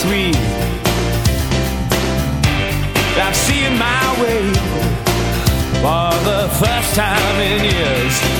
sweet. I'm seeing my way for the first time in years.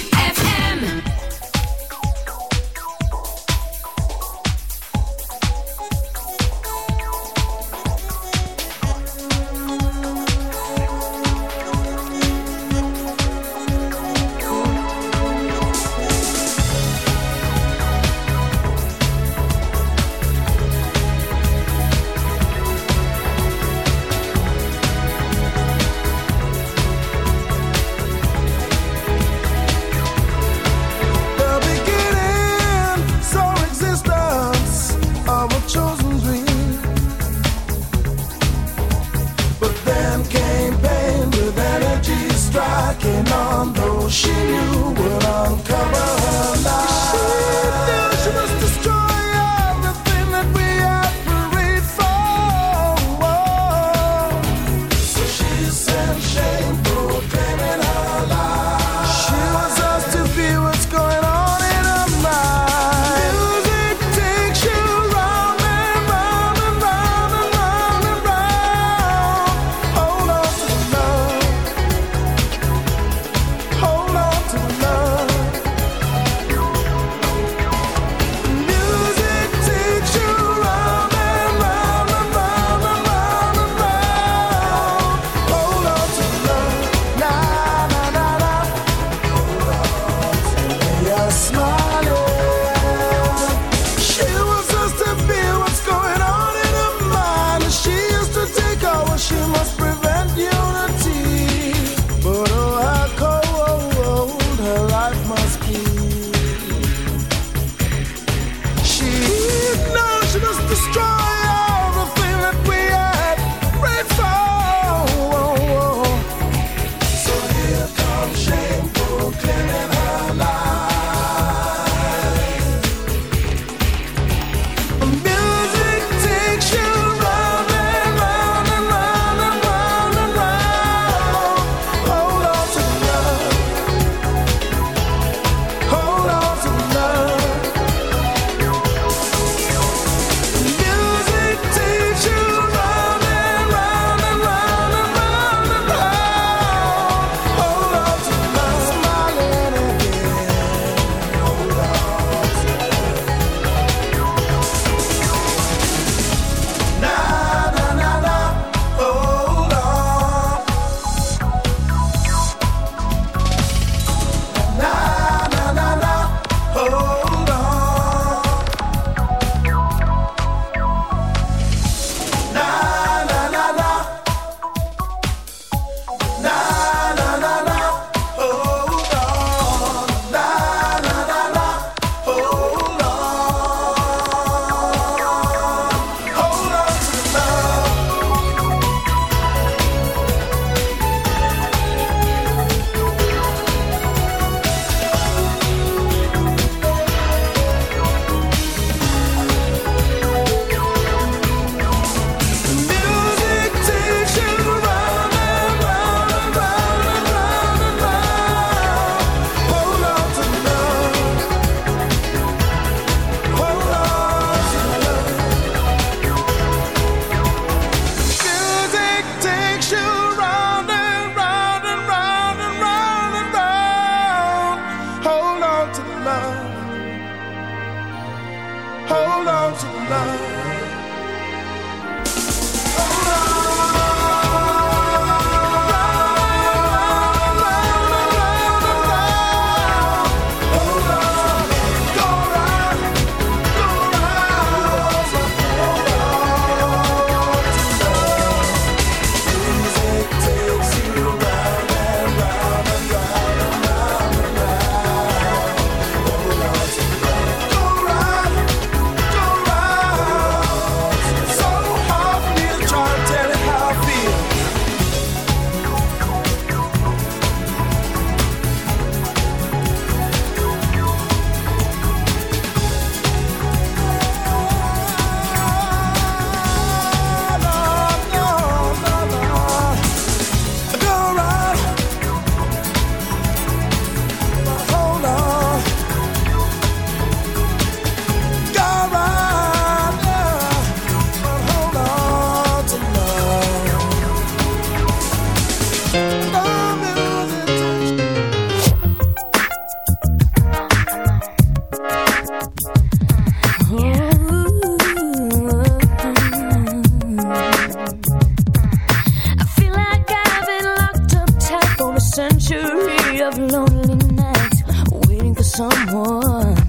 century of lonely nights waiting for someone.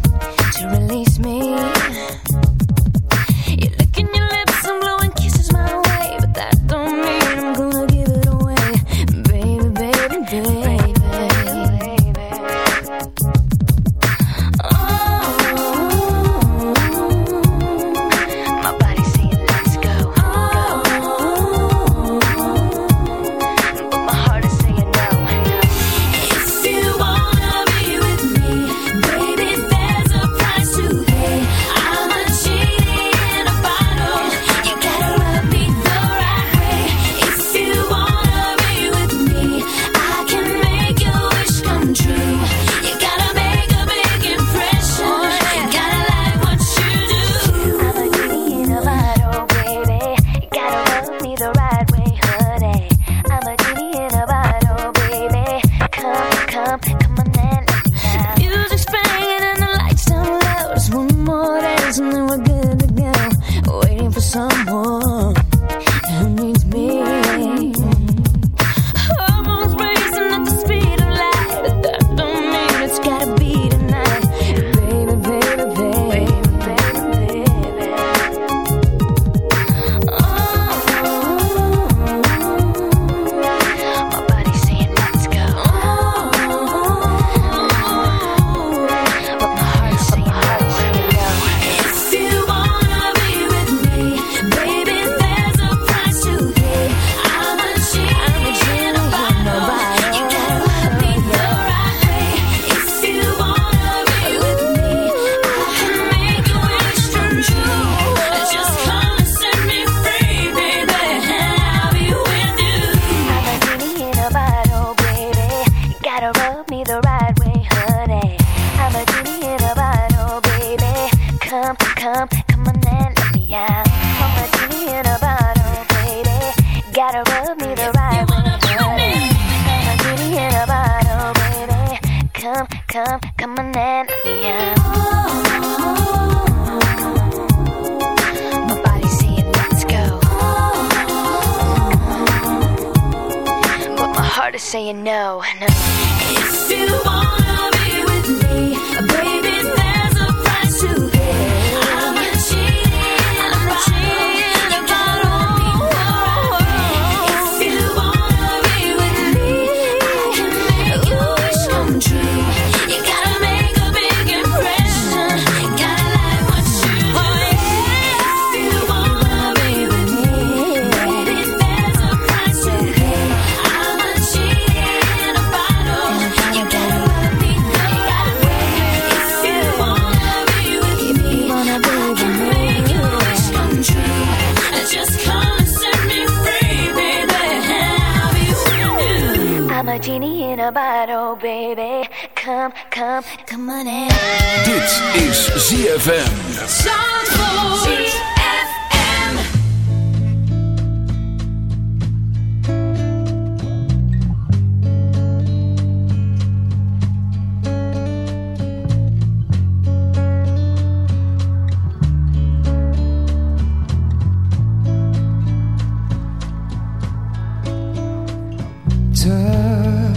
tough.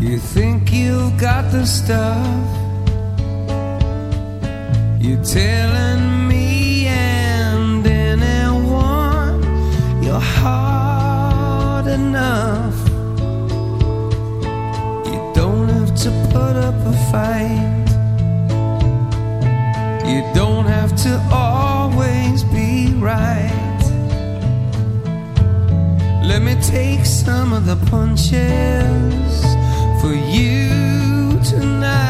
You think you've got the stuff. You're telling me and anyone you're hard enough. You don't have to put up a fight. You don't have to always be right. Let me take some of the punches for you tonight.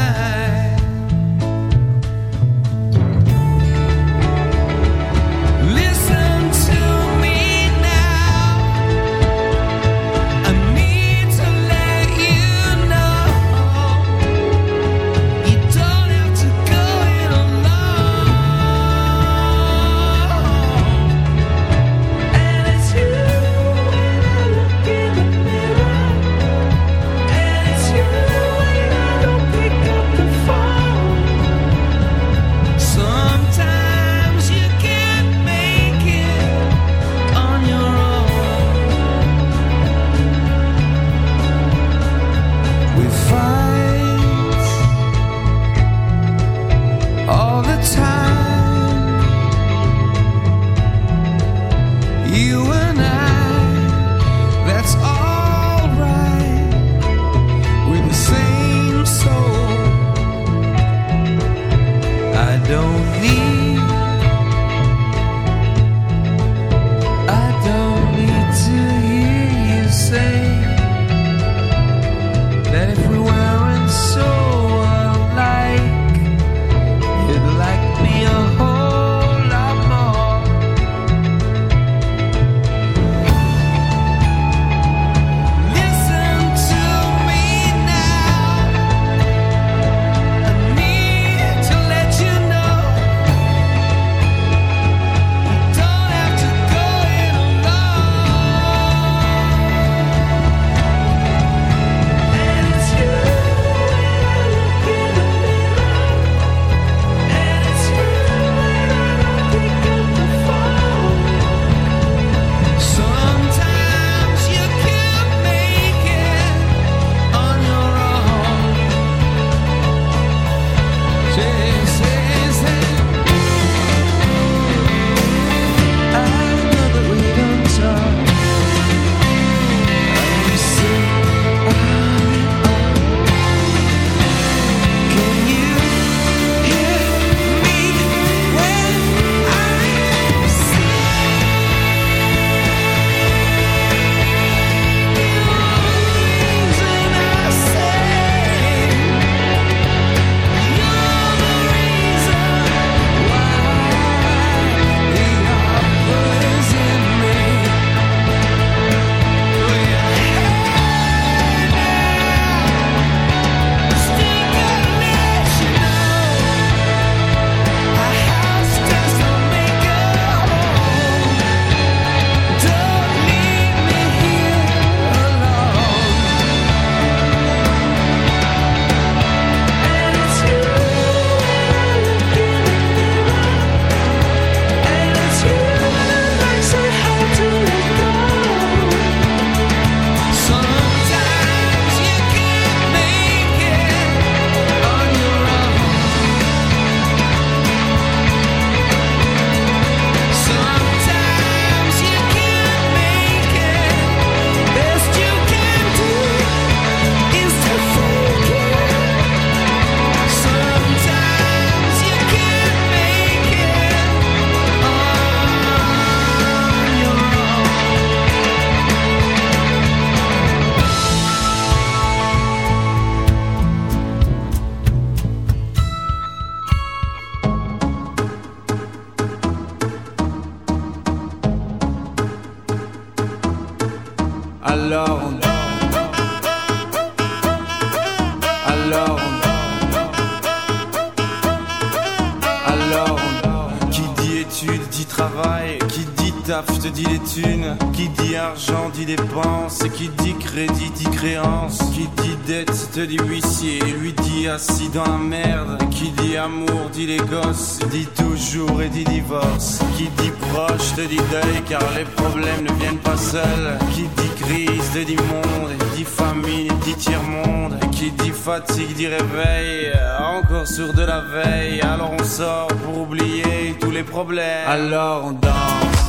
Fatigue dit réveil Encore sur de la veille. Alors on sort pour oublier tous les problèmes. Alors on danse.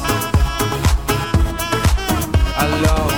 Alors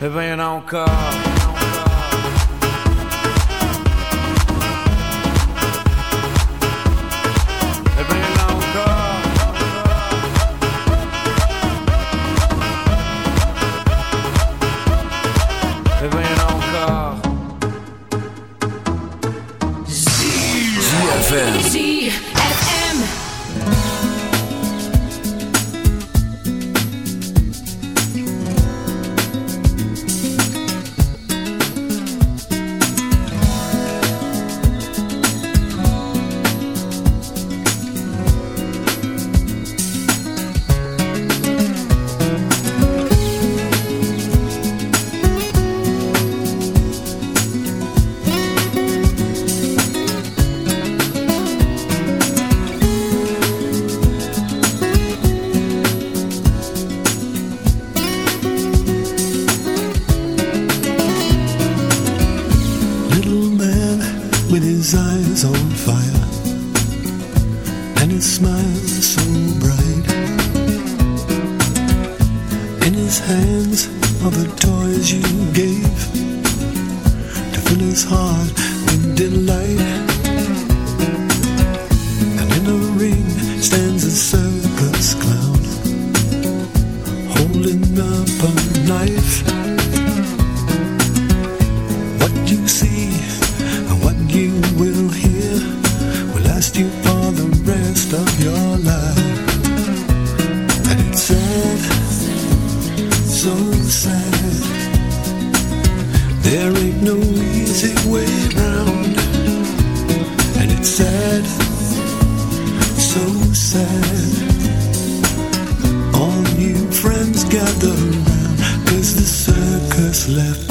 Revenha eu não corro. So sad. All you friends gather round, cause the circus left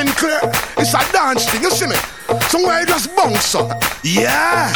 skin clear. It's a dance thing, you see me? Somewhere you just bounce up. Yeah!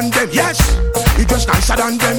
than them. Yes, you was nicer than them.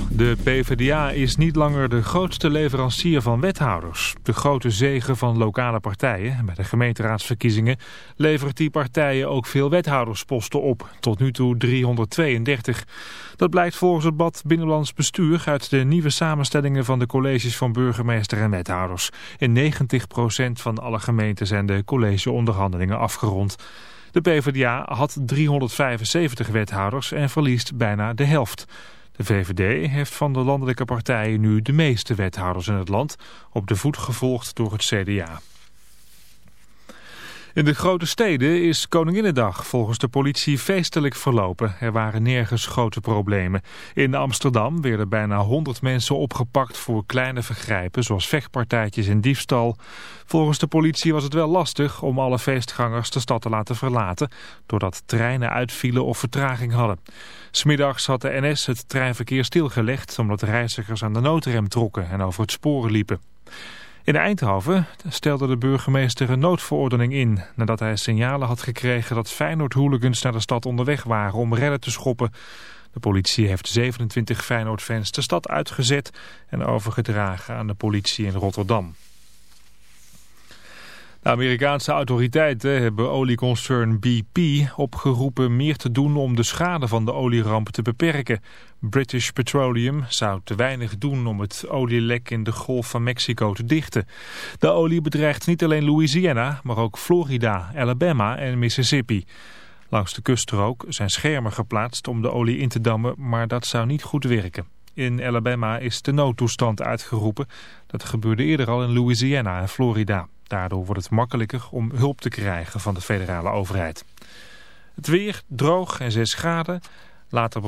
De PvdA is niet langer de grootste leverancier van wethouders. De grote zegen van lokale partijen bij de gemeenteraadsverkiezingen levert die partijen ook veel wethoudersposten op. Tot nu toe 332. Dat blijkt volgens het bad Binnenlands Bestuur uit de nieuwe samenstellingen van de colleges van burgemeester en wethouders. In 90% van alle gemeenten zijn de collegeonderhandelingen afgerond. De PvdA had 375 wethouders en verliest bijna de helft. De VVD heeft van de landelijke partijen nu de meeste wethouders in het land, op de voet gevolgd door het CDA. In de grote steden is Koninginnedag volgens de politie feestelijk verlopen. Er waren nergens grote problemen. In Amsterdam werden bijna 100 mensen opgepakt voor kleine vergrijpen... zoals vechtpartijtjes en diefstal. Volgens de politie was het wel lastig om alle feestgangers de stad te laten verlaten... doordat treinen uitvielen of vertraging hadden. Smiddags had de NS het treinverkeer stilgelegd... omdat reizigers aan de noodrem trokken en over het sporen liepen. In Eindhoven stelde de burgemeester een noodverordening in... nadat hij signalen had gekregen dat Feyenoord-hooligans naar de stad onderweg waren om redden te schoppen. De politie heeft 27 Feyenoord-fans de stad uitgezet en overgedragen aan de politie in Rotterdam. De Amerikaanse autoriteiten hebben olieconcern BP opgeroepen meer te doen om de schade van de olieramp te beperken. British Petroleum zou te weinig doen om het olielek in de Golf van Mexico te dichten. De olie bedreigt niet alleen Louisiana, maar ook Florida, Alabama en Mississippi. Langs de kuststrook zijn schermen geplaatst om de olie in te dammen, maar dat zou niet goed werken. In Alabama is de noodtoestand uitgeroepen. Dat gebeurde eerder al in Louisiana en Florida. Daardoor wordt het makkelijker om hulp te krijgen van de federale overheid. Het weer droog en 6 graden. Later